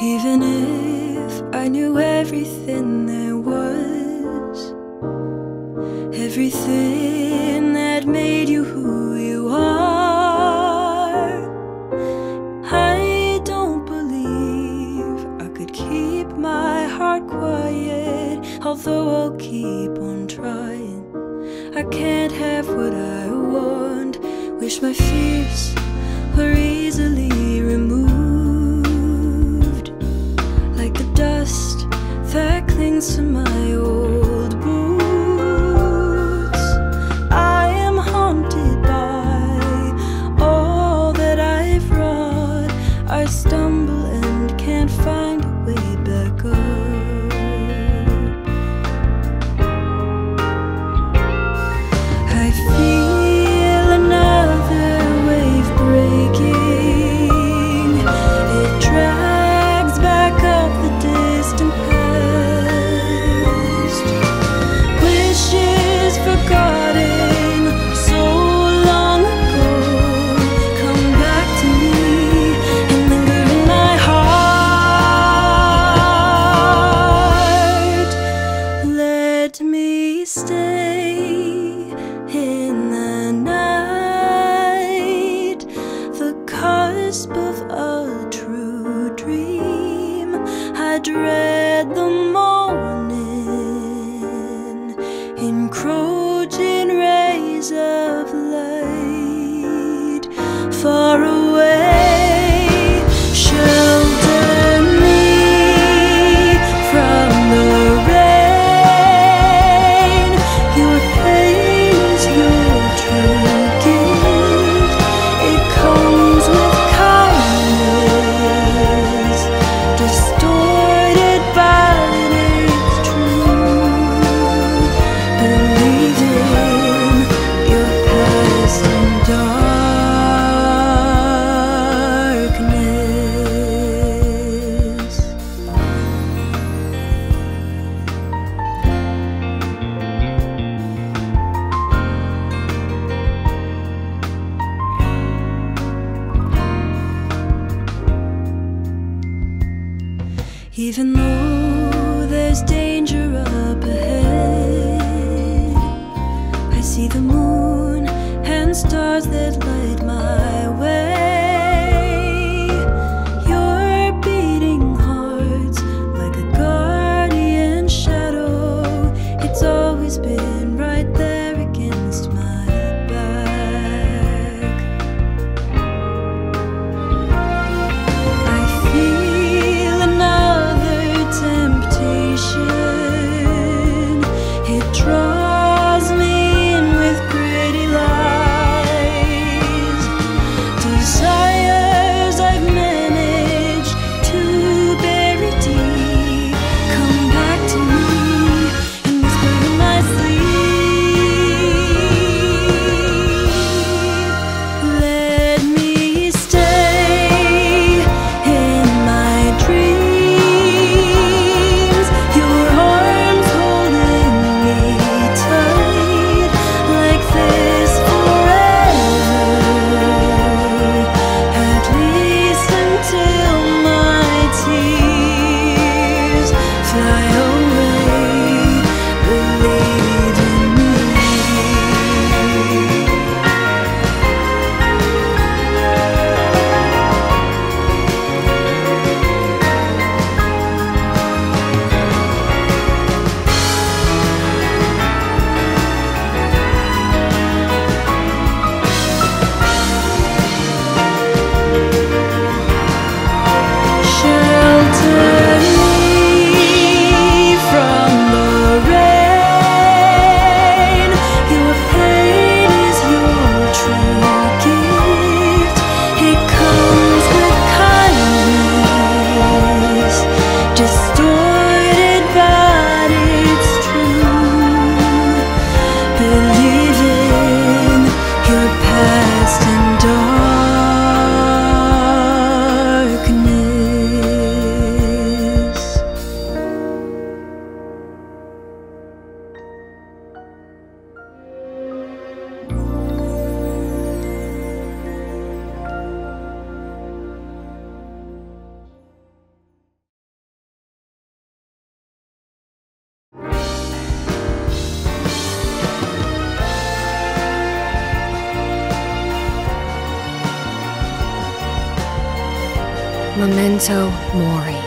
I knew everything there was, everything that made you who you are. I don't believe I could keep my heart quiet, although I'll keep on trying. I can't have what I want, wish my fears were easily removed, to my I dread the morning, encroaching rays of light. Far Even though there's danger up ahead, I see the moon and stars that light my way. time. Memento Mori.